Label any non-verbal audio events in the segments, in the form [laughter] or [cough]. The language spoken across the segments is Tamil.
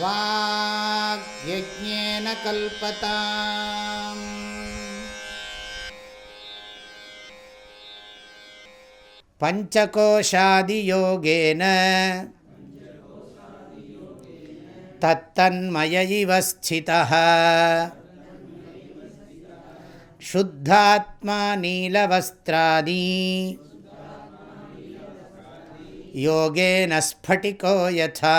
वाग्यज्ञेन कल्पताम्। पञ्चकोशादियोगेन तत्तन्मय इव स्थितः। शुद्धात्मा नीलवस्त्रादी योगेन स्फटिको यथा।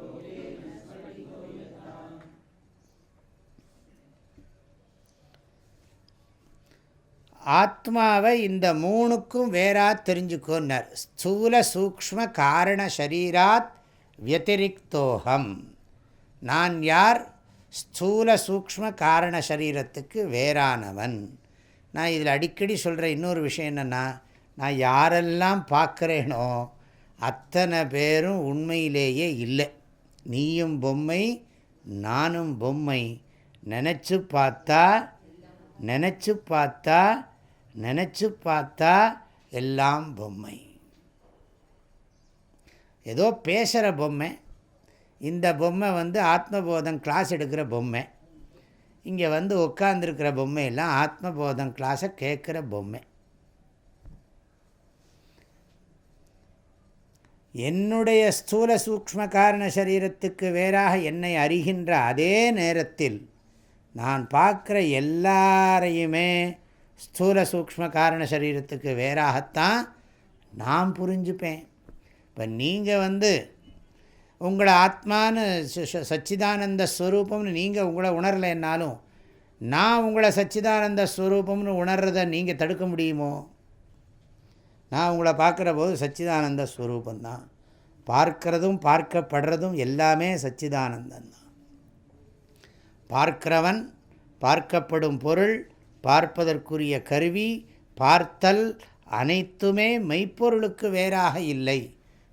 ஆத்மாவை இந்த மூணுக்கும் வேறா தெரிஞ்சுக்கோன்னார். ஸ்தூல சூக்ம காரண சரீராத் வத்திரிக்தோகம் நான் யார்? ஸ்தூல சூக்ம காரண சரீரத்துக்கு வேறானவன். நான் இதில் அடிக்கடி சொல்கிற இன்னொரு விஷயம் என்னென்னா நான் யாரெல்லாம் பார்க்குறேனோ அத்தனை பேரும் உண்மையிலேயே இல்லை. நீயும் பொம்மை நானும் பொம்மை. நினச்சி பார்த்தா நினச்சி பார்த்தா நினச்சி பார்த்தா எல்லாம் பொம்மை. ஏதோ பேசுகிற பொம்மை. இந்த பொம்மை வந்து ஆத்மபோதம் கிளாஸ் எடுக்கிற பொம்மை. இங்கே வந்து உட்காந்துருக்கிற பொம்மையெல்லாம் ஆத்மபோதம் கிளாஸை கேட்குற பொம்மை. என்னுடைய ஸ்தூல சூக்ம காரண சரீரத்துக்கு வேறாக என்னை அறிகின்ற அதே நேரத்தில் நான் பார்க்குற எல்லாரையுமே ஸ்தூல சூக்ம காரண சரீரத்துக்கு வேறாகத்தான் நான் புரிஞ்சுப்பேன். இப்போ நீங்கள் வந்து உங்களை ஆத்மானு சச்சிதானந்த ஸ்வரூபம்னு நீங்கள் உங்களை உணரலைன்னாலும் நான் உங்களை சச்சிதானந்த ஸ்வரூபம்னு உணர்றதை நீங்கள் தடுக்க முடியுமோ? நான் உங்களை பார்க்குற போது சச்சிதானந்த ஸ்வரூபந்தான். பார்க்கிறதும் பார்க்கப்படுறதும் எல்லாமே சச்சிதானந்தந்தான். பார்க்கிறவன் பார்க்கப்படும் பொருள் பார்ப்பதற்குரிய கருவி பார்த்தல் அனைத்துமே மெய்ப்பொருளுக்கு வேறாக இல்லை.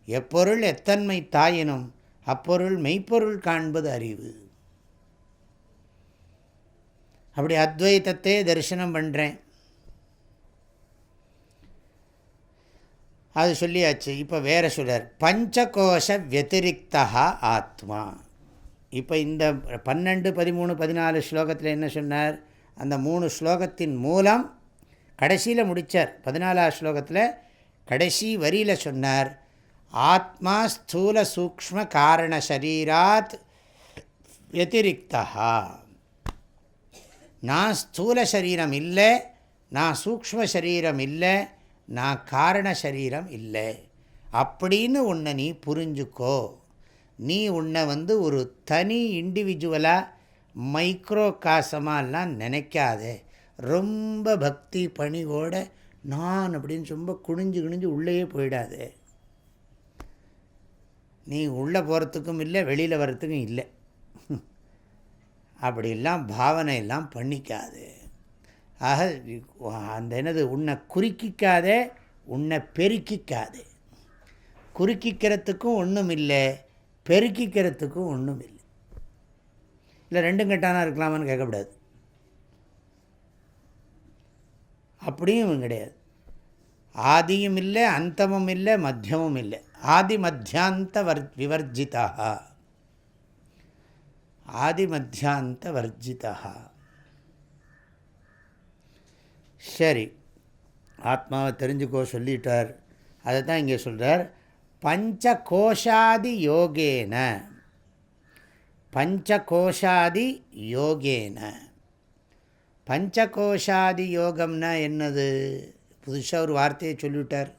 எப்பொருள் எத்தன்மை தாயினும் அப்பொருள் மெய்ப்பொருள் காண்பது அறிவு. அப்படி அத்வைத்தத்தை தரிசனம் பண்ணுறேன் அது சொல்லியாச்சு. இப்போ வேறு சொல்கிறார் பஞ்சகோஷ வத்திரிக்தா ஆத்மா. இப்போ இந்த பன்னெண்டு பதிமூணு பதினாலு ஸ்லோகத்தில் என்ன சொன்னார்? அந்த மூணு ஸ்லோகத்தின் மூலம் கடைசியில் முடித்தார் பதினாலாவது ஸ்லோகத்தில் கடைசி வரியில் சொன்னார் ஆத்மா ஸ்தூல சூக்ம காரண சரீராத் வத்திரிக்தா நான் ஸ்தூல சரீரம் இல்லை நான் சூக்ம சரீரம் இல்லை நான் காரண சரீரம் இல்லை. அப்படின்னு உன்னை நீ புரிஞ்சுக்கோ. நீ உன்னை வந்து ஒரு தனி இண்டிவிஜுவலாக மைக்ரோ காசமாலாம் நினைக்காதே. ரொம்ப பக்தி பணிவோட நான் அப்படின்னு ரொம்ப குனிஞ்சு குனிஞ்சு உள்ளேயே போயிடாது. நீ உள்ளே போகிறதுக்கும் இல்லை வெளியில் வர்றதுக்கும் இல்லை. அப்படிலாம் பாவனை எல்லாம் பண்ணிக்காது. ஆக அந்த என்னது உன்னை குறுக்கிக்காதே உன்னை பெருக்கிக்காதே. குறுக்கிக்கிறதுக்கும் ஒன்றும் இல்லை பெருக்கிக்கிறதுக்கும் ஒன்றும் இல்லை இல்லை ரெண்டும் கெட்டானா இருக்கலாமான்னு கேட்கக்கூடாது அப்படியும் கிடையாது. ஆதியும் இல்லை அந்தமும் இல்லை மத்தியமும் இல்லை. ஆதி மத்தியாந்த வர் விவர்ஜிதா ஆதி மத்தியாந்த வர்ஜிதா சரி ஆத்மாவை தெரிஞ்சுக்கோ சொல்லிட்டார். அதை தான் இங்கே சொல்கிறார் பஞ்ச கோஷாதி யோகேன. பஞ்சகோஷாதி யோகேன. பஞ்சகோஷாதி யோகம்னா என்னது? புதுசாக ஒரு வார்த்தையை சொல்லிவிட்டார்.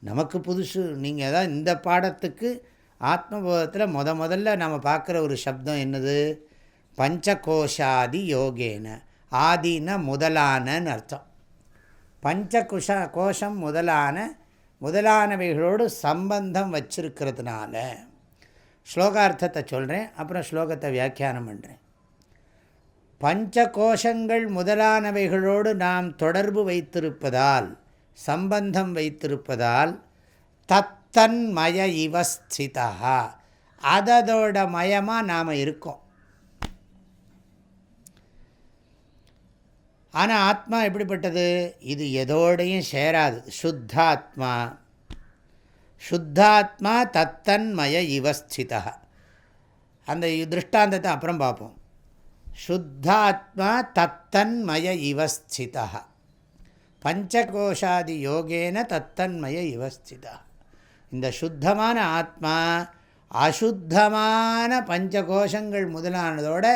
நமக்கு புதுசு. நீங்கள் தான் இந்த பாடத்துக்கு ஆத்மபோதத்தில் முத முதல்ல நம்ம பார்க்குற ஒரு சப்தம் என்னது? பஞ்சகோஷாதி யோகேன. ஆதினா முதலானன்னு அர்த்தம். பஞ்சகுஷ கோஷம் முதலான முதலானவைகளோடு சம்பந்தம் வச்சிருக்கிறதுனால. ஸ்லோகார்த்தத்தை சொல்கிறேன் அப்புறம் ஸ்லோகத்தை வியாக்கியானம் பண்ணுறேன் பஞ்ச கோஷங்கள் முதலானவைகளோடு நாம் தொடர்பு வைத்திருப்பதால் சம்பந்தம் வைத்திருப்பதால் தத்தன்மய இவஸ்திதா அதோட மயமாக நாம் இருக்கோம். ஆனால் ஆத்மா எப்படிப்பட்டது? இது எதோடையும் சேராது. சுத்தாத்மா சுத்தாத்மா தத்தன்மய இவஸ்திதா. அந்த திருஷ்டாந்தத்தை அப்புறம் பார்ப்போம். சுத்தாத்மா தத்தன்மய இவஸ்திதா. பஞ்சகோஷாதி யோகேன தத்தன்மய இவஸ்திதா. இந்த சுத்தமான ஆத்மா அசுத்தமான பஞ்சகோஷங்கள் முதலானதோட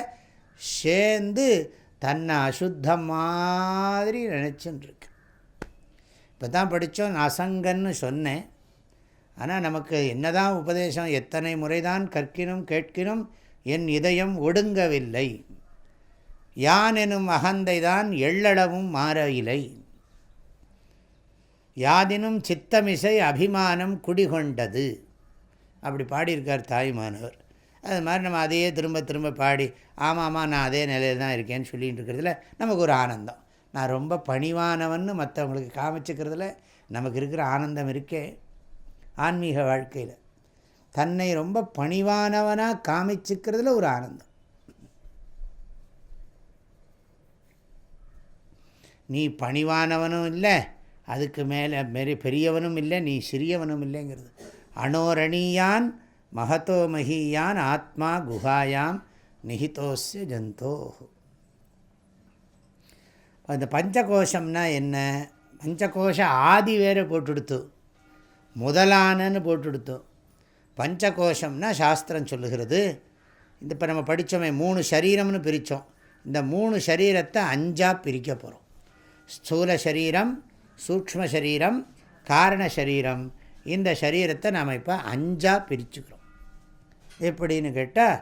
சேர்ந்து தன்னை அசுத்தம் மாதிரி நினச்சின்னு இப்போ தான் படித்தோம் அசங்கன்னு சொன்னேன். ஆனால் நமக்கு என்னதான் உபதேசம் எத்தனை முறைதான் கற்கினும் கேட்கினும் என் இதயம் ஒடுங்கவில்லை. யான் எனும் அகந்தை தான் எள்ளளவும் மாறவில்லை. யாதினும் சித்தமிசை அபிமானம் குடிகொண்டது. அப்படி பாடியிருக்கார் தாய்மானவர். அது மாதிரி நம்ம அதையே திரும்ப திரும்ப பாடி ஆமாம் ஆமாம் நான் அதே நிலையில் தான் இருக்கேன்னு சொல்லிகிட்டு இருக்கிறதுல நமக்கு ஒரு ஆனந்தம். நான் ரொம்ப பணிவானவன்னு மற்றவங்களுக்கு காமிச்சிக்கிறதுல நமக்கு இருக்கிற ஆனந்தம் இருக்கே. ஆன்மீக வாழ்க்கையில். தன்னை ரொம்ப பணிவானவனாக காமிச்சிக்கிறதுல ஒரு ஆனந்தம். நீ பணிவானவனும் இல்லை அதுக்கு மேலே மெரி பெரியவனும் இல்லை நீ சிறியவனும் இல்லைங்கிறது. அணோரணியான் மகத்தோ மகியான் ஆத்மா குஹாயாம் நிஹிதோஸ்ய ஜந்தோ அந்த பஞ்சகோஷம்னா என்ன? பஞ்சகோஷ ஆதி வேறு போட்டுடுத்து. முதலானன்னு போட்டுடுத்தோம். பஞ்சகோஷம்னா சாஸ்திரம் சொல்லுகிறது. இந்த இப்போ நம்ம படித்தோமே மூணு சரீரம்னு பிரித்தோம் இந்த மூணு சரீரத்தை அஞ்சாக பிரிக்க போகிறோம் ஸ்தூல சரீரம் சூக்ம சரீரம் காரண சரீரம். இந்த சரீரத்தை நாம் இப்போ அஞ்சாக பிரிச்சுக்கிறோம். எப்படின்னு கேட்டால்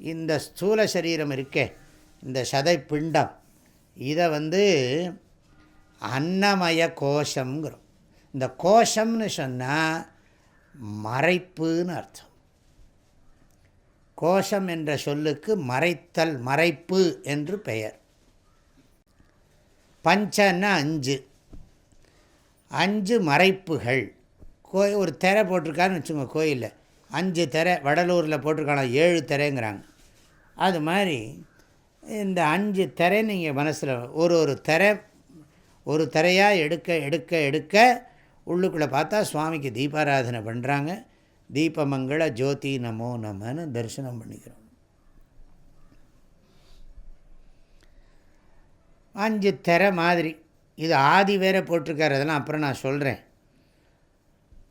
இந்த ஸ்தூல சரீரம் இருக்கே இந்த சதை பிண்டம் இதை வந்து அன்னமய கோஷங்கிறோம் இந்த கோஷம்னு சொன்னால் மறைப்புன்னு அர்த்தம். கோஷம் என்ற சொல்லுக்கு மறைத்தல் மறைப்பு என்று பெயர். பஞ்சன்னா அஞ்சு. அஞ்சு மறைப்புகள். கோயில் ஒரு திரை போட்டிருக்காருன்னு வச்சுக்கோங்க கோயிலில். அஞ்சு திரை வடலூரில் போட்டிருக்காங்க ஏழு திரைங்கிறாங்க. அது மாதிரி இந்த அஞ்சு திரை நீங்கள் மனசில் ஒரு ஒரு திரை ஒரு திரையாக எடுக்க எடுக்க எடுக்க உள்ளுக்குள்ளே பார்த்தா சுவாமிக்கு தீபாராதனை பண்ணுறாங்க. தீபமங்கள ஜோதி நமோ நமன்னு தரிசனம் பண்ணிக்கிறோம். அஞ்சு திரை மாதிரி. இது ஆதி வேற போட்டிருக்கார் அதெல்லாம் அப்புறம் நான் சொல்கிறேன்.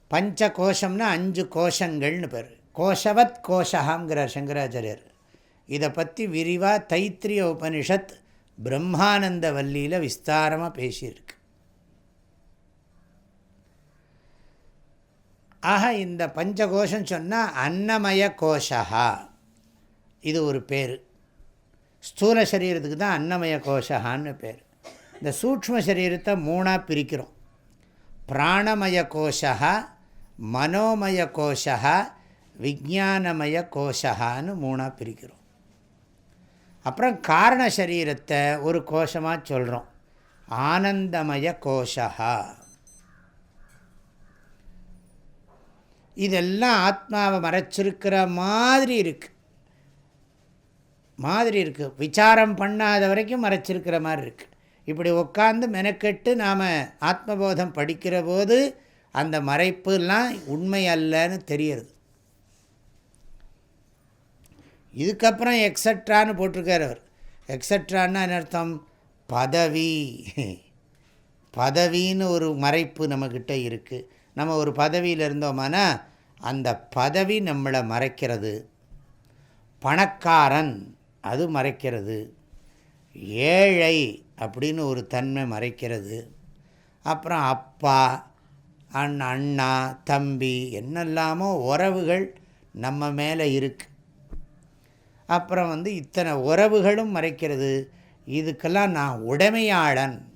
பஞ்ச கோஷம்னா அஞ்சு கோஷங்கள்னு பேர். கோஷவத் கோஷகாங்கிறார் சங்கராச்சாரியர். இதை பற்றி விரிவாக தைத்திரிய உபனிஷத் பிரம்மானந்த வல்லியில் விஸ்தாரமாக பேசியிருக்கு. ஆக இந்த பஞ்சகோஷம் சொன்னால் அன்னமய கோஷா இது ஒரு பேர். ஸ்தூல சரீரத்துக்கு தான் அன்னமய கோஷகான்னு பேர். இந்த சூக்ம சரீரத்தை மூணாக பிரிக்கிறோம். பிராணமய கோஷா மனோமய கோஷா விஜானமய கோஷகான்னு மூணாக பிரிக்கிறோம். அப்புறம் காரண சரீரத்தை ஒரு கோஷமாக சொல்கிறோம் ஆனந்தமய கோஷா இதெல்லாம் ஆத்மாவை மறைச்சிருக்கிற மாதிரி இருக்குது மாதிரி இருக்குது விசாரம் பண்ணாத வரைக்கும் மறைச்சிருக்கிற மாதிரி இருக்குது இப்படி உட்காந்து மெனக்கெட்டு நாம் ஆத்மபோதம் படிக்கிற போது அந்த மறைப்புலாம் உண்மை அல்லன்னு தெரியுறது. இதுக்கப்புறம் எக்ஸட்ரான்னு போட்டிருக்கார் அவர். எக்ஸட்ரான்னா என்ன அர்த்தம்? பதவி. பதவின்னு ஒரு மறைப்பு நம்மக்கிட்ட இருக்குது நம்ம ஒரு பதவியில் இருந்தோம்னா அந்த பதவி நம்மளை மறைக்கிறது. பணக்காரன் அது மறைக்கிறது. ஏழை அப்படின்னு ஒரு தன்மை மறைக்கிறது. அப்புறம் அப்பா அண் அண்ணா தம்பி என்னெல்லாமோ உறவுகள் நம்ம மேலே இருக்குது அப்புறம் வந்து இத்தனை உறவுகளும் மறைக்கிறது. இதுக்கெல்லாம் நான் உடைமையாளன்.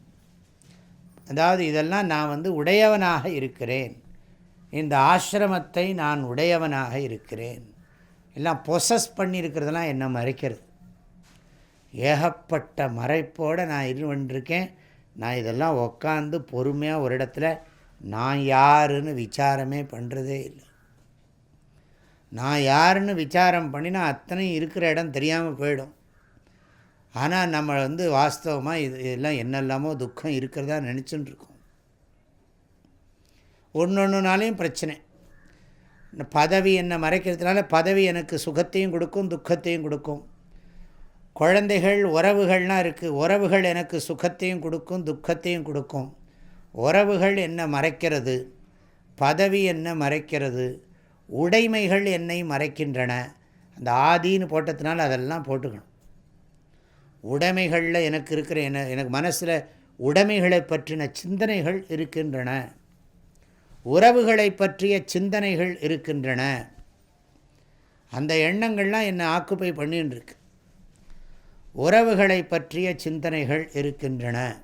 அதாவது இதெல்லாம் நான் வந்து உடையவனாக இருக்கிறேன். இந்த ஆசிரமத்தை நான் உடையவனாக இருக்கிறேன். எல்லாம் பொசஸ் பண்ணியிருக்கிறதெல்லாம் என்னை மறைக்கிறது. ஏகப்பட்ட மறைப்போடு நான் இது கொண்டிருக்கேன் நான் இதெல்லாம் உக்காந்து பொறுமையாக ஒரு இடத்துல நான் யாருன்னு விசாரமே பண்ணுறதே இல்லை. நான் யாருன்னு விசாரம் பண்ணினா அத்தனையும் இருக்கிற இடம் தெரியாமல் போயிடும். ஆனால் நம்ம வந்து வாஸ்தவமாக இது எல்லாம் என்னெல்லாமோ துக்கம் இருக்கிறதா நினச்சின்னு இருக்கோம் ஒன்று ஒன்றுனாலையும் பிரச்சனை பதவி என்னை மறைக்கிறதுனால பதவி எனக்கு சுகத்தையும் கொடுக்கும் துக்கத்தையும் கொடுக்கும். குழந்தைகள் உறவுகள்லாம் இருக்குது உறவுகள் எனக்கு சுகத்தையும் கொடுக்கும் துக்கத்தையும் கொடுக்கும். உறவுகள் என்ன மறைக்கிறது. பதவி என்ன மறைக்கிறது. உடைமைகள் என்னை மறைக்கின்றன. அந்த ஆதின்னு போட்டதுனால அதெல்லாம் போட்டுக்கணும். உடைமைகளில் எனக்கு இருக்கிற என்ன எனக்கு மனசில் உடைமைகளை பற்றின சிந்தனைகள் இருக்கின்றன. உறவுகளை பற்றிய சிந்தனைகள் இருக்கின்றன. அந்த எண்ணங்கள்லாம் என்னை ஆக்குப்பை பண்ணின்னு இருக்கு உறவுகளை பற்றிய சிந்தனைகள் இருக்கின்றன.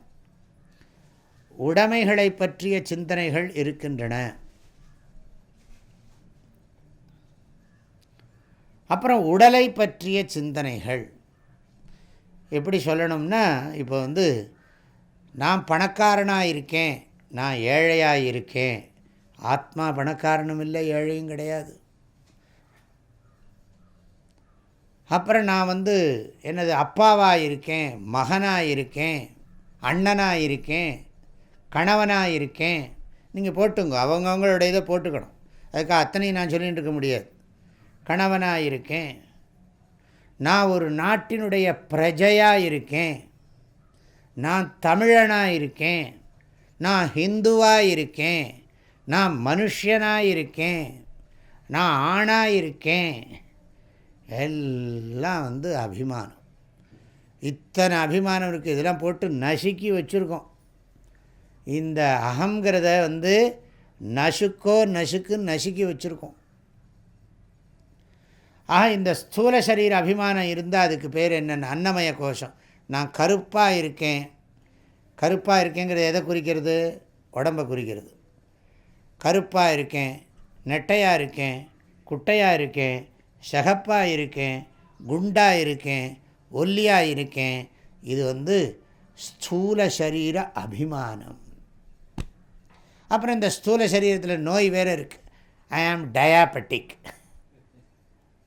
உடைமைகளை பற்றிய சிந்தனைகள் இருக்கின்றன. அப்புறம் உடலை பற்றிய சிந்தனைகள். எப்படி சொல்லணும்னா இப்போ வந்து நான் பணக்காரனாக இருக்கேன் நான் ஏழையாக இருக்கேன். ஆத்மா பணக்காரனும் இல்லை ஏழையும் கிடையாது. அப்புறம் நான் வந்து என்னது அப்பாவாக இருக்கேன் மகனாக இருக்கேன் அண்ணனாக இருக்கேன் கணவனாக இருக்கேன். நீங்கள் போட்டுங்க அவங்கவுங்களோட இதை போட்டுக்கணும். அதுக்கு அத்தனையும் நான் சொல்லிகிட்டு இருக்க முடியாது. கணவனாக இருக்கேன் நான் ஒரு நாட்டினுடைய பிரஜையாக இருக்கேன். நான் தமிழனாக இருக்கேன். நான் ஹிந்துவாக இருக்கேன். நான் மனுஷனாக இருக்கேன். நான் ஆணாக இருக்கேன். எல்லாம் வந்து அபிமானம். இத்தனை அபிமானம் இருக்குது இதெல்லாம் போட்டு நசுக்கி வச்சுருக்கோம். இந்த அகங்கிறத வந்து நசுக்கோ நசுக்குன்னு நசுக்கி வச்சுருக்கோம். ஆக இந்த ஸ்தூல சரீர அபிமானம் இருந்தால் அதுக்கு பேர் என்னென்ன அன்னமய கோஷம். நான் கருப்பாக இருக்கேன். கருப்பாக இருக்கேங்கிறது எதை குறிக்கிறது? உடம்பை குறிக்கிறது. கருப்பாக இருக்கேன் நெட்டையாக இருக்கேன் குட்டையாக இருக்கேன் சகப்பாக இருக்கேன் குண்டாக இருக்கேன் ஒல்லியாக இருக்கேன். இது வந்து ஸ்தூல சரீர அபிமானம். அப்புறம் இந்த ஸ்தூல சரீரத்தில் நோய் வேறு இருக்குது ஐ ஆம் டயாபெட்டிக்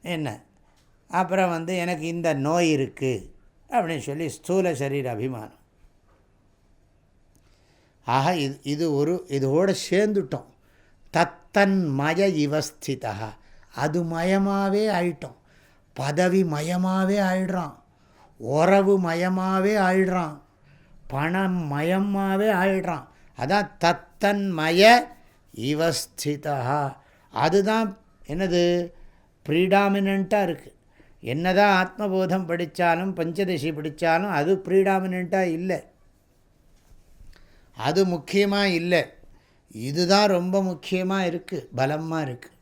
என்ன? அப்புறம் வந்து எனக்கு இந்த நோய் இருக்குது அப்படின்னு சொல்லி ஸ்தூல சரீர அபிமானம். ஆக இது இது ஒரு இதோடு சேர்ந்துட்டோம். தத்தன் மய இவஸ்திதா அது மயமாகவே ஆயிட்டோம். பதவி மயமாகவே ஆயிடுறான். உறவு மயமாகவே ஆயிடுறான். பணம் மயமாகவே ஆயிடுறான். அதான் தத்தன் மய இவஸ்திதா அதுதான் என்னது? ப்ரீடாமினண்ட்டாக இருக்குது என்ன தான் ஆத்மபோதம் படித்தாலும் பஞ்சதசி படித்தாலும் அது ப்ரீடாமினண்ட்டாக இல்லை. அது முக்கியமாக இல்லை. இதுதான் ரொம்ப முக்கியமாக இருக்குது பலமாக இருக்குது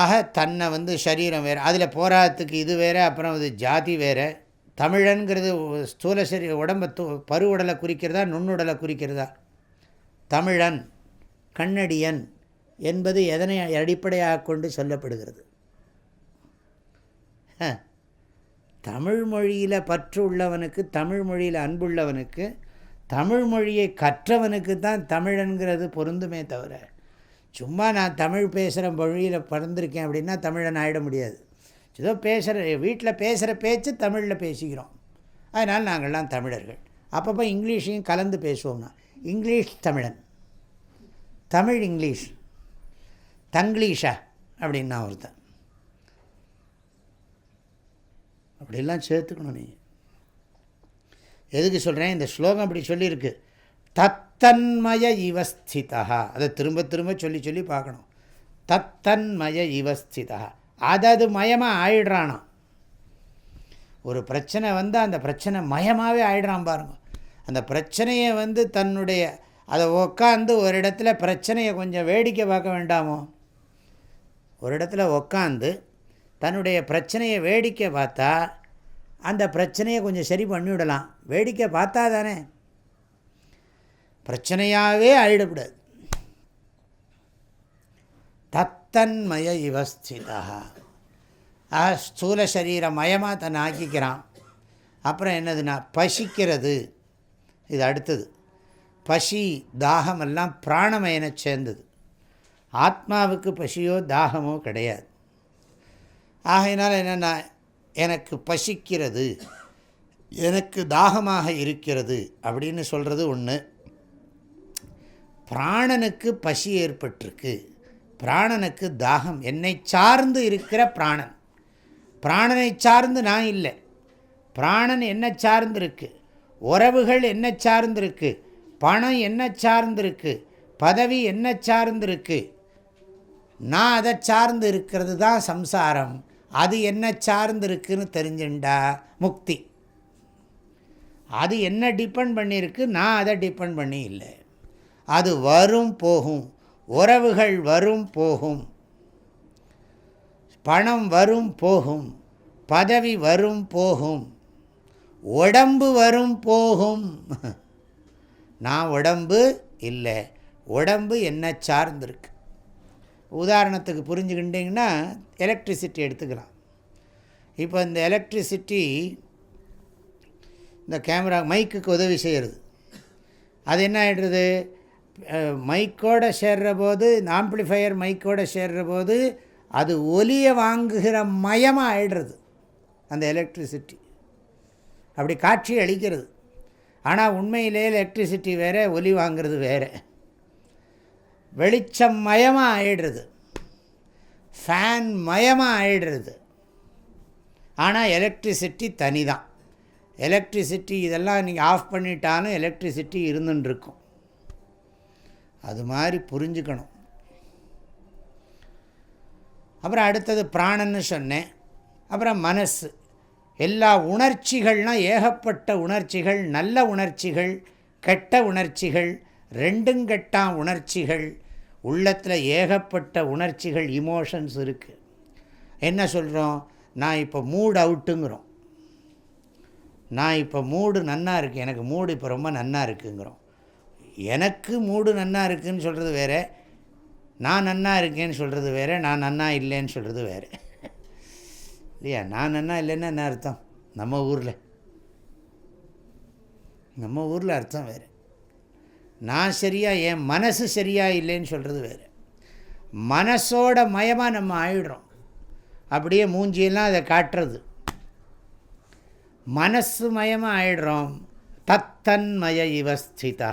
ஆக தன்னை வந்து சரீரம் வேறு அதில் போராட்டத்துக்கு இது வேறு அப்புறம் அது ஜாதி வேறு. தமிழனுங்கிறது ஸ்தூல சரி உடம்பை து பருவுடலை குறிக்கிறதா நுண்ணுடலை குறிக்கிறதா? தமிழன் கண்ணடியன் என்பது எதனை அடிப்படையாக கொண்டு சொல்லப்படுகிறது? தமிழ் மொழியில் பற்று உள்ளவனுக்கு தமிழ் மொழியில் அன்புள்ளவனுக்கு தமிழ் மொழியை கற்றவனுக்கு தான் தமிழன்கிறது பொருந்துமே தவிர சும்மா நான் தமிழ் பேசுகிற மொழியில் பிறந்திருக்கேன் அப்படின்னா தமிழன் ஆகிட முடியாது. ஏதோ பேசுகிற வீட்டில் பேசுகிற பேச்சு தமிழில் பேசிக்கிறோம் அதனால் நாங்கள்லாம் தமிழர்கள். அப்பப்போ இங்கிலீஷையும் கலந்து பேசுவோம்னா இங்கிலீஷ் தமிழன். தமிழ் இங்கிலீஷ். தங்கிலீஷா அப்படின்னா ஒருத்தன். அப்படிலாம் சேர்த்துக்கணும் நீ. எதுக்கு சொல்கிறேன் இந்த ஸ்லோகம் அப்படி சொல்லியிருக்கு. தத்தன்மய இவஸ்திதா அதை திரும்ப திரும்ப சொல்லி சொல்லி பார்க்கணும். தத்தன்மய இவஸ்திதா அதது மயமாக ஆயிடுறானா? ஒரு பிரச்சனை வந்து அந்த பிரச்சனை மயமாகவே ஆயிடுறான் பாருங்க. அந்த பிரச்சனையை வந்து தன்னுடைய அதை உக்காந்து ஒரு இடத்துல பிரச்சனையை கொஞ்சம் வேடிக்கை பார்க்க வேண்டாமோ? ஒரு இடத்துல உக்காந்து தன்னுடைய பிரச்சனையை வேடிக்கை பார்த்தா அந்த பிரச்சனையை கொஞ்சம் சரி பண்ணிவிடலாம் வேடிக்கை பார்த்தா தானே. பிரச்சனையாகவே ஆயிடக்கூடாது. தத்தன்மய இவஸ்திதா. ஸ்தூல சரீர மயமாக தன்னை ஆக்கிக்கிறான். அப்புறம் என்னதுன்னா பசிக்கிறது. இது அடுத்தது. பசி தாகமெல்லாம் பிராணமயனை சேர்ந்தது. ஆத்மாவுக்கு பசியோ தாகமோ கிடையாது. ஆகையினால் என்னென்னா எனக்கு பசிக்கிறது எனக்கு தாகமாக இருக்கிறது அப்படின்னு சொல்கிறது ஒன்று பிராணனுக்கு பசி ஏற்பட்டிருக்கு. பிராணனுக்கு தாகம். என்னை சார்ந்து இருக்கிற பிராணன். பிராணனை சார்ந்து நான் இல்லை. பிராணன் என்ன சார்ந்திருக்கு. உறவுகள் என்ன சார்ந்திருக்கு. பணம் என்ன சார்ந்திருக்கு. பதவி என்ன சார்ந்திருக்கு. நான் அதை சார்ந்து இருக்கிறது தான் சம்சாரம். அது என்ன சார்ந்து இருக்குன்னு தெரிஞ்சுண்டா? முக்தி. அது என்ன டிபெண்ட் பண்ணியிருக்கு? நான் அதை டிபெண்ட் பண்ணி இல்லை. அது வரும் போகும். உறவுகள் வரும் போகும். பணம் வரும் போகும். பதவி வரும் போகும். உடம்பு வரும் போகும். நான் உடம்பு இல்லை. உடம்பு என்ன சார்ந்திருக்கு. உதாரணத்துக்கு புரிஞ்சுக்கிட்டிங்கன்னா எலக்ட்ரிசிட்டி எடுத்துக்கலாம். இப்போ இந்த எலக்ட்ரிசிட்டி இந்த கேமரா மைக்குக்கு உதவி செய்கிறது. அது என்ன ஆகிடுறது மைக்கோடு சேர்ற போது இந்த மைக்கோடு சேர்ற போது அது ஒலியை வாங்குகிற மயமாக ஆயிடுறது அந்த எலக்ட்ரிசிட்டி அப்படி காட்சி அளிக்கிறது. ஆனால் உண்மையிலே எலக்ட்ரிசிட்டி வேறு ஒலி வாங்கிறது வேறு. வெளிச்சம் மயமாக ஆயிடுறது. ஃபேன் மயமாக ஆயிடுறது. ஆனால் எலக்ட்ரிசிட்டி தனி தான் எலக்ட்ரிசிட்டி இதெல்லாம் நீங்கள் ஆஃப் பண்ணிட்டாலும் எலக்ட்ரிசிட்டி இருந்துட்டுருக்கும் அது மாதிரி புரிஞ்சுக்கணும். அப்புறம் அடுத்தது பிராணன்னு சொன்னேன். அப்புறம் மனசு. எல்லா உணர்ச்சிகள்னால் ஏகப்பட்ட உணர்ச்சிகள் நல்ல உணர்ச்சிகள் கெட்ட உணர்ச்சிகள் ரெண்டுங்கெட்டாம் உணர்ச்சிகள் உள்ளத்தில் ஏகப்பட்ட உணர்ச்சிகள் இமோஷன்ஸ் இருக்குது என்ன சொல்கிறோம் நான் இப்போ மூடு அவுட்டுங்கிறோம் நான் இப்போ மூடு நன்னா இருக்குது எனக்கு மூடு இப்போ ரொம்ப நன்னா இருக்குங்கிறோம். எனக்கு மூடு நன்னா இருக்குதுன்னு சொல்கிறது வேறு. நான் நன்னா இருக்கேன்னு சொல்கிறது வேறு. நான் நன்னா இல்லைன்னு சொல்கிறது வேறு. இல்லையா? நான் நன்னா இல்லைன்னா என்ன அர்த்தம்? நம்ம ஊரில். நம்ம ஊரில் அர்த்தம் வேறு. நான் சரியாக என் மனசு சரியாக இல்லைன்னு சொல்கிறது வேறு. மனசோட மயமாக நம்ம ஆயிடுறோம். அப்படியே மூஞ்சியெல்லாம் அதை காட்டுறது. மனசு மயமாக ஆயிடுறோம். தத்தன்மய இவஸ்திதா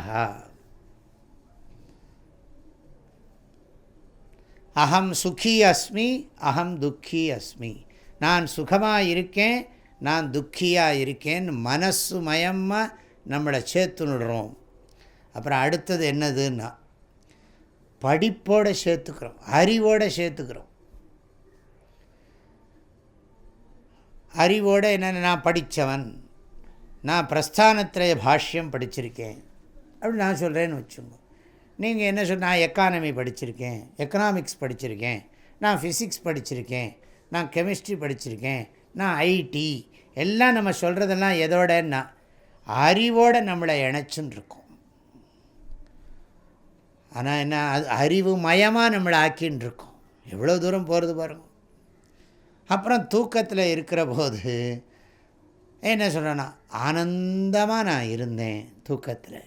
அகம் சுகி அஸ்மி அகம் துக்கி அஸ்மி. நான் சுகமாக இருக்கேன் நான் துக்கியாக இருக்கேன்னு மனசு மயமாக நம்மளை சேர்த்துனுடுறோம். அப்புறம் அடுத்தது என்னதுன்னா படிப்போடு சேர்த்துக்கிறோம் அறிவோடு சேர்த்துக்கிறோம். அறிவோடு என்னென்ன நான் படித்தவன் நான் பிரஸ்தானத்திரைய பாஷ்யம் படிச்சிருக்கேன் அப்படி நான் சொல்கிறேன்னு வச்சுங்க நீங்கள் என்ன சொல் நான் எக்கானமி படிச்சிருக்கேன் எக்கனாமிக்ஸ் படிச்சிருக்கேன் நான் ஃபிசிக்ஸ் படிச்சிருக்கேன் நான் கெமிஸ்ட்ரி படிச்சிருக்கேன் நான் ஐடி எல்லாம் நம்ம சொல்கிறதெல்லாம் எதோடன்னா அறிவோடு நம்மளை இணைச்சுன்னு இருக்கோம். ஆனால் என்ன அது அறிவு மயமாக நம்மளை ஆக்கின்னு இருக்கோம் எவ்வளோ தூரம் போகிறது பாருங்க. அப்புறம் தூக்கத்தில் இருக்கிற போது என்ன சொல்கிறேன்னா ஆனந்தமாக நான் இருந்தேன் தூக்கத்தில்.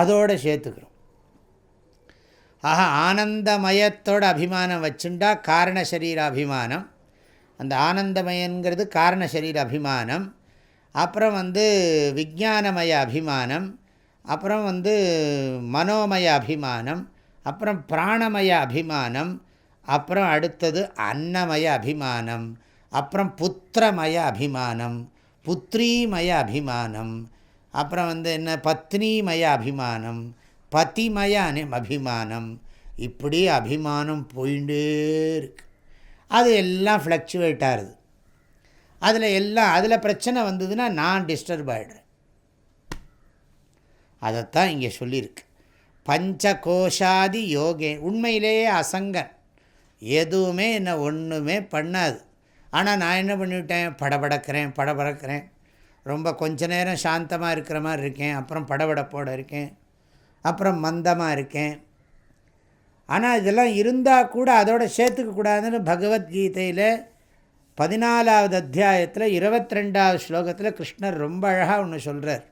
அதோடு சேர்த்துக்கிறோம். ஆக ஆனந்தமயத்தோட அபிமானம் வச்சுண்டா காரண சரீர அபிமானம். அந்த ஆனந்தமயங்கிறது காரண சரீர அபிமானம். அப்புறம் வந்து விஜானமய அபிமானம். அப்புறம் வந்து மனோமய அபிமானம் அப்புறம் பிராணமய அபிமானம் அப்புறம் அடுத்தது அன்னமய அபிமானம் அப்புறம் புத்திரமய அபிமானம் புத்திரீமய அபிமானம் அப்புறம் வந்து என்ன பத்னிமய அபிமானம் பதிமய அபிமானம். இப்படி அபிமானம் போயிட்டே இருக்கு. அது எல்லாம் ஃப்ளக்சுவேட் ஆகுது. அதில் எல்லாம் அதில் பிரச்சனை வந்ததுன்னா நான் டிஸ்டர்ப் ஆகிடுறேன் அதைத்தான் இங்கே சொல்லியிருக்கு. பஞ்ச கோஷாதி யோகே உண்மையிலேயே அசங்கன். எதுவுமே என்ன ஒன்றுமே பண்ணாது. ஆனால் நான் என்ன பண்ணிவிட்டேன்? படபடக்கிறேன் படபடக்கிறேன். ரொம்ப கொஞ்ச நேரம் சாந்தமாக இருக்கிற மாதிரி இருக்கேன். அப்புறம் படபடப்போடு இருக்கேன். அப்புறம் மந்தமாக இருக்கேன். ஆனால் இதெல்லாம் இருந்தால் கூட அதோட சேர்த்துக்கக்கூடாதுன்னு பகவத்கீதையில் பதினாலாவது அத்தியாயத்தில் இருபத்தி ரெண்டாவது ஸ்லோகத்தில் கிருஷ்ணர் ரொம்ப அழகாக ஒன்று சொல்கிறார்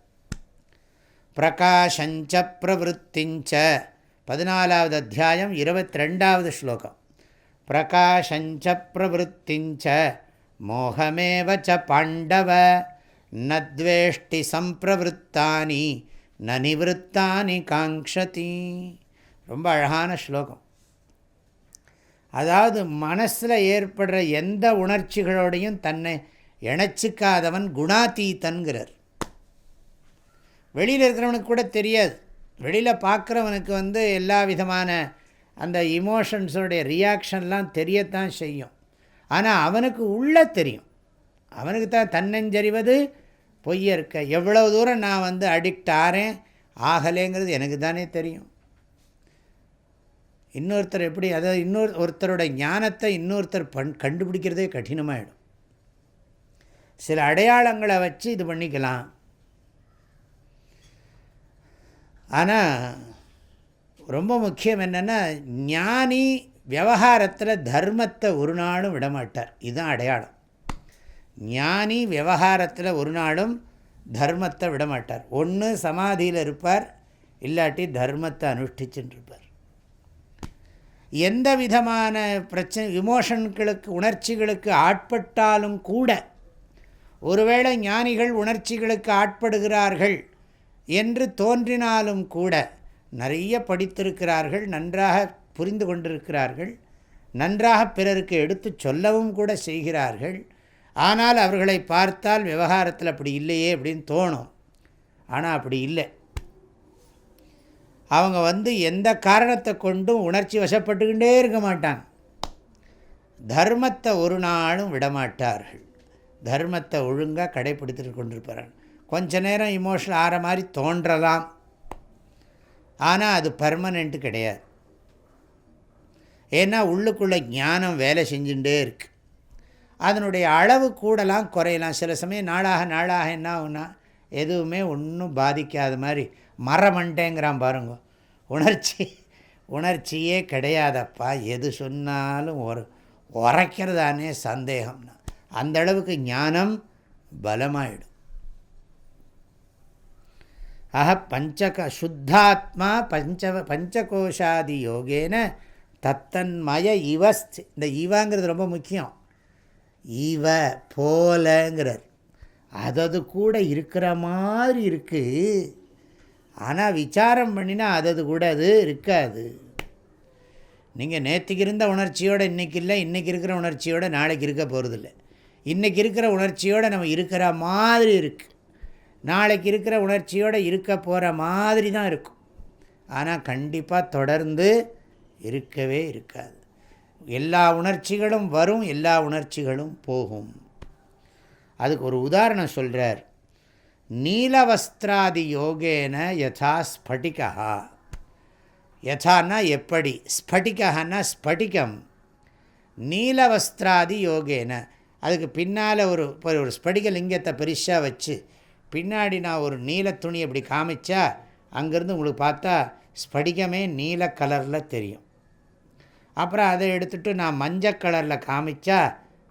பிரகாஷஞ்ச பிரவருத்திஞ்ச. பதினாலாவது அத்தியாயம் இருபத்தி ரெண்டாவது ஸ்லோகம். பிரகாஷஞ்ச பிரவருத்திஞ்ச. மோகமேவ ச பாண்டவ. நத்வேஷ்டி சம்பிரவருத்தானி ந நிவத்தானி காங்ஷதி ரொம்ப அழகான ஸ்லோகம். அதாவது மனசில் ஏற்படுற எந்த உணர்ச்சிகளோடையும் தன்னை இணைச்சிக்காதவன் குணாதீத்தன்கிறார். வெளியில் இருக்கிறவனுக்கு கூட தெரியாது. வெளியில் பார்க்குறவனுக்கு வந்து எல்லா விதமான அந்த இமோஷன்ஸோடைய ரியாக்ஷன்லாம் தெரியத்தான் செய்யும். ஆனால் அவனுக்கு உள்ளே தெரியும். அவனுக்கு தான் தன்னஞ்சறிவது பொய்ய இருக்க எவ்வளோ தூரம் நான் வந்து அடிக்ட் ஆகிறேன் ஆகலைங்கிறது எனக்கு தானே தெரியும். இன்னொருத்தர் எப்படி அதாவது இன்னொரு ஒருத்தரோட ஞானத்தை இன்னொருத்தர் பண் கண்டுபிடிக்கிறதே கடினமாகிடும் சில அடையாளங்களை வச்சு இது பண்ணிக்கலாம். ஆனால் ரொம்ப முக்கியம் என்னென்னா ஞானி விவகாரத்தில் தர்மத்தை ஒரு நாளும் விடமாட்டார். இதுதான் அடையாளம். ஞானி விவகாரத்தில் ஒரு நாளும் தர்மத்தை விடமாட்டார். ஒன்று சமாதியில் இருப்பார் இல்லாட்டி தர்மத்தை அனுஷ்டிச்சுட்டு எந்த விதமான பிரச்சனை விமோஷன்களுக்கு உணர்ச்சிகளுக்கு ஆட்பட்டாலும் கூட ஒருவேளை ஞானிகள் உணர்ச்சிகளுக்கு ஆட்படுகிறார்கள் என்று தோன்றினாலும் கூட நிறைய படித்திருக்கிறார்கள் நன்றாக புரிந்து கொண்டிருக்கிறார்கள் நன்றாக பிறருக்கு எடுத்து சொல்லவும் கூட செய்கிறார்கள். ஆனால் அவர்களை பார்த்தால் விவகாரத்தில் அப்படி இல்லையே அப்படின்னு தோணும். ஆனால் அப்படி இல்லை. அவங்க வந்து எந்த காரணத்தை கொண்டும் உணர்ச்சி வசப்பட்டுக்கிட்டே இருக்க மாட்டாங்க. தர்மத்தை ஒரு நாளும் விடமாட்டார்கள். தர்மத்தை ஒழுங்காக கடைப்பிடித்துட்டு கொண்டிருப்பார்கள். கொஞ்ச நேரம் இமோஷனல் ஆகிற மாதிரி தோன்றலாம். ஆனால் அது பர்மனெண்ட்டு கிடையாது. ஏன்னா உள்ளுக்குள்ளே ஞானம் வேலை செஞ்சுட்டே இருக்குது அதனுடைய அளவு கூடலாம் குறையலாம். சில சமயம் நாளாக நாளாக என்ன ஆகுனா எதுவுமே ஒன்றும் பாதிக்காத மாதிரி மரமண்டேங்கிறான் பாருங்க. உணர்ச்சி உணர்ச்சியே கிடையாதப்பா. எது சொன்னாலும் ஒரு உரைக்கிறதானே சந்தேகம்னா. அந்தளவுக்கு ஞானம் பலமாயிடும். அஹ பஞ்சக சுத்தாத்மா பஞ்ச பஞ்சகோஷாதி யோகேன தத்தன்மய இவஸ்த் இந்த ஈவாங்கிறது ரொம்ப முக்கியம். ஈவ போலங்கிறார் அதது கூட இருக்கிற மாதிரி இருக்குது ஆனால் விசாரம் பண்ணினா அதது கூட அது இருக்காது. நீங்கள் நேற்றுக்கு இருந்த உணர்ச்சியோடு இன்றைக்கி இல்லை இன்றைக்கி இருக்கிற உணர்ச்சியோடு நாளைக்கு இருக்க போகிறதில்ல இன்றைக்கி இருக்கிற உணர்ச்சியோடு நம்ம இருக்கிற மாதிரி இருக்குது நாளைக்கு இருக்கிற உணர்ச்சியோடு இருக்க போகிற மாதிரி தான் இருக்கும். ஆனால் கண்டிப்பாக தொடர்ந்து இருக்கவே இருக்காது. எல்லா உணர்ச்சிகளும் வரும் எல்லா உணர்ச்சிகளும் போகும். அதுக்கு ஒரு உதாரணம் சொல்கிறார் நீலவஸ்திராதி யோகேன யதா ஸ்பட்டிகா யதான்னா எப்படி? ஸ்பட்டிகான்னா ஸ்பட்டிகம் நீலவஸ்திராதி யோகேன. அதுக்கு பின்னால் ஒரு ஒரு ஸ்படிக லிங்கத்தை பெருசாக வச்சு பின்னாடி நான் ஒரு நீல துணி அப்படி காமிச்சா அங்கேருந்து உங்களுக்கு பார்த்தா ஸ்படிகமே நீல கலரில் தெரியும். அப்புறம் அதை எடுத்துகிட்டு நான் மஞ்சள் கலரில் காமிச்சா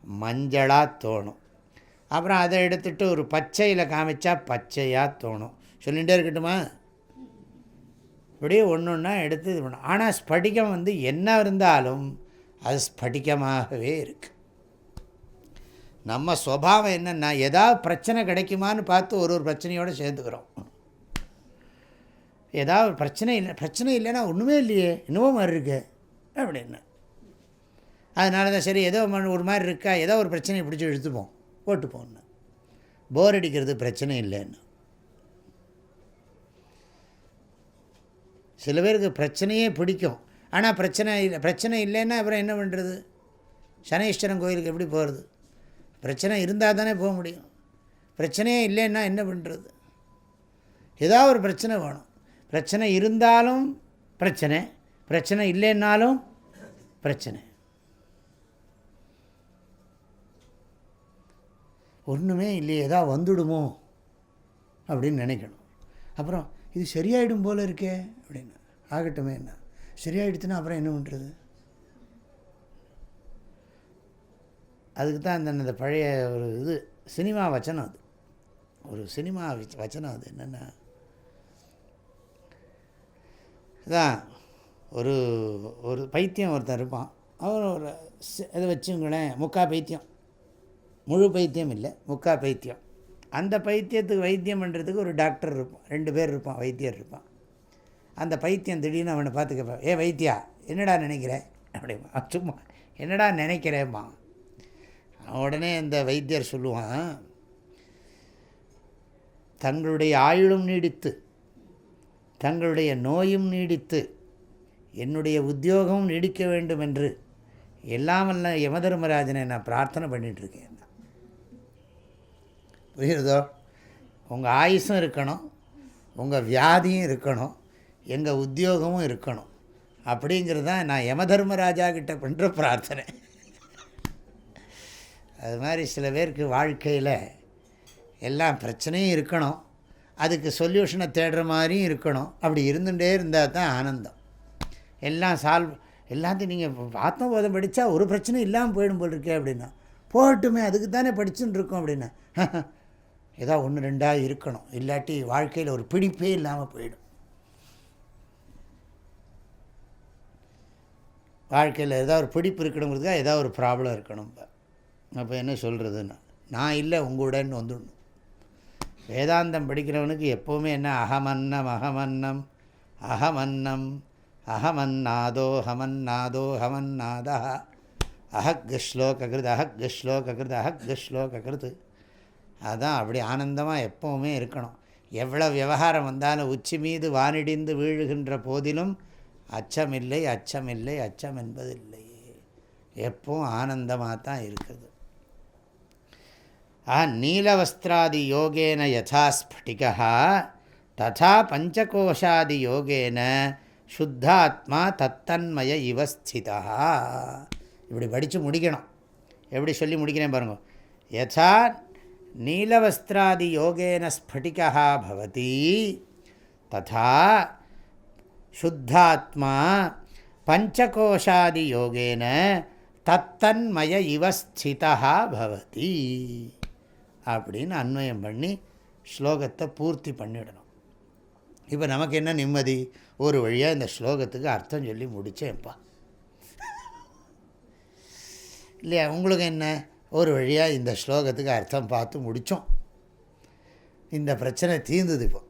மஞ்சளாக தோணும். அப்புறம் அதை எடுத்துகிட்டு ஒரு பச்சையில் காமிச்சா பச்சையாக தோணும். சொல்லிகிட்டே இருக்கட்டுமா? இப்படியே ஒன்று ஒன்றா எடுத்து இது பண்ணும் ஆனால் ஸ்படிகம் வந்து என்ன இருந்தாலும் அது ஸ்படிகமாகவே இருக்குது நம்ம சுவாவம் என்னென்னா ஏதாவது பிரச்சனை கிடைக்குமான்னு பார்த்து ஒரு ஒரு பிரச்சனையோடு சேர்ந்துக்கிறோம். ஏதாவது பிரச்சனை இல்லை பிரச்சனை இல்லைன்னா ஒன்றுமே இல்லையே இன்னமும் மாதிரி இருக்கு அப்படின்னு. அதனால தான் சரி ஏதோ ஒரு மாதிரி இருக்கா ஏதோ ஒரு பிரச்சனையை பிடிச்சி எடுத்துப்போம் போட்டு போடணும் போர் அடிக்கிறது பிரச்சனை இல்லைன்னு. சில பேருக்கு பிரச்சனையே பிடிக்கும். ஆனால் பிரச்சனை இல்லை பிரச்சனை இல்லைன்னா அப்புறம் என்ன பண்ணுறது சனீஸ்வரன் கோயிலுக்கு எப்படி போகிறது பிரச்சனை இருந்தால் தானே போக முடியும். பிரச்சனையே இல்லைன்னா என்ன பண்ணுறது ஏதாவது ஒரு பிரச்சனை வேணும். பிரச்சனை இருந்தாலும் பிரச்சனை. பிரச்சனை இல்லைன்னாலும் பிரச்சனை. ஒன்றுமே இல்லையே ஏதாவது வந்துடுமோ அப்படின்னு நினைக்கணும். அப்புறம் இது சரியாயிடும் போல் இருக்கே அப்படின்னு. ஆகட்டுமே என்ன? சரியாயிடுச்சுன்னா அப்புறம் என்ன பண்ணுறது அதுக்கு தான் அந்த அந்த பழைய ஒரு இது சினிமா வச்சனம் அது. ஒரு சினிமா வச்சனம் அது என்னென்னா அதான் ஒரு ஒரு பைத்தியம் ஒருத்தன் இருப்பான். அவன் ஒரு இதை வச்சுங்களேன் முக்கா பைத்தியம். முழு பைத்தியம் இல்லை முக்கா பைத்தியம். அந்த பைத்தியத்துக்கு வைத்தியம் பண்ணுறதுக்கு ஒரு டாக்டர் இருப்பான். ரெண்டு பேர் இருப்பான் வைத்தியர் இருப்பான். அந்த பைத்தியம் திடீர்னு அவனை பார்த்து கேட்பான் ஏ வைத்தியா என்னடா நினைக்கிற? அப்படிமா சும்மா என்னடா நினைக்கிறேம்மா உடனே அந்த வைத்தியர் சொல்லுவான் தங்களுடைய ஆயுளும் நீடித்து தங்களுடைய நோயும் நீடித்து என்னுடைய உத்தியோகமும் நீடிக்க வேண்டும் என்று எல்லாம் யமதர்மராஜனை நான் பிரார்த்தனை பண்ணிகிட்ருக்கேன் புரியுறதோ உங்கள் ஆயுசும் இருக்கணும் உங்கள் வியாதியும் இருக்கணும் எங்கள் உத்தியோகமும் இருக்கணும். அப்படிங்கிறது தான் நான் யமதர்மராஜா கிட்ட பண்ணுற பிரார்த்தனை. அது மாதிரி சில பேருக்கு வாழ்க்கையில் எல்லாம் பிரச்சனையும் இருக்கணும். அதுக்கு சொல்யூஷனை தேடுற மாதிரியும் இருக்கணும். அப்படி இருந்துகிட்டே இருந்தால் தான் ஆனந்தம். எல்லாம் சால்வ் எல்லாத்தையும் நீங்கள் ஆத்மபோதம் படித்தா ஒரு பிரச்சனையும் இல்லாமல் போயிடும் போல் இருக்கே அப்படின்னா. போகட்டுமே அதுக்கு தானே படிச்சுன்னு இருக்கோம் அப்படின்னா. [laughs] ஏதோ ஒன்று ரெண்டாக இருக்கணும். இல்லாட்டி வாழ்க்கையில் ஒரு பிடிப்பே இல்லாமல் போயிடும். வாழ்க்கையில் ஏதாவது ஒரு பிடிப்பு இருக்கணுங்கிறதுக்காக ஏதாவது ஒரு ப்ராப்ளம் இருக்கணும். இப்போ அப்போ என்ன சொல்கிறதுன்னு நான் இல்லை உங்களுடன் வந்துடணும். வேதாந்தம் படிக்கிறவனுக்கு எப்போவுமே என்ன? அகமன்னம் அகமன்னம் அகமன்னம் அகமன்னாதோ ஹமன்னாதோ ஹமன்னாதா அஹக் ஸ்லோககிருத் அஹக் அதுதான் அஹக் அதான் அப்படி ஆனந்தமாக எப்போவுமே இருக்கணும். எவ்வளோ விவகாரம் வந்தாலும் உச்சி மீது வானிடிந்து வீழுகின்ற போதிலும் அச்சமில்லை அச்சமில்லை அச்சம் என்பதில்லை எப்பவும் ஆனந்தமாக தான் இருக்குது ஆ நீலவஸ்திராதி யோகேன யதா ஸ்பட்டிகா ததா பஞ்சகோஷாதி யோகேன சுத்தாத்மா தத்தன்மய இவஸ்திதா இப்படி படித்து முடிக்கணும். எப்படி சொல்லி முடிக்கிறேன் பாருங்க. யதா நீலவஸ்திராதி யோகேன ஸ்பட்டிகா பவதி ததா சுத்தாத்மா பஞ்சகோஷாதி யோகேன தத்தன்மய இவஸ்திதா பவதி. அப்படின்னு அன்வயம் பண்ணி ஸ்லோகத்தை பூர்த்தி பண்ணிடணும். இப்போ நமக்கு என்ன நிம்மதி? ஒரு வழியாக இந்த ஸ்லோகத்துக்கு அர்த்தம் சொல்லி முடித்தேன்ப்பா இல்லையா? உங்களுக்கு என்ன? ஒரு வழியாக இந்த ஸ்லோகத்துக்கு அர்த்தம் பார்த்து முடித்தோம் இந்த பிரச்சனை தீர்ந்தது இப்போ.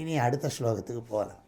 இனி அடுத்த ஸ்லோகத்துக்கு போகலாம்.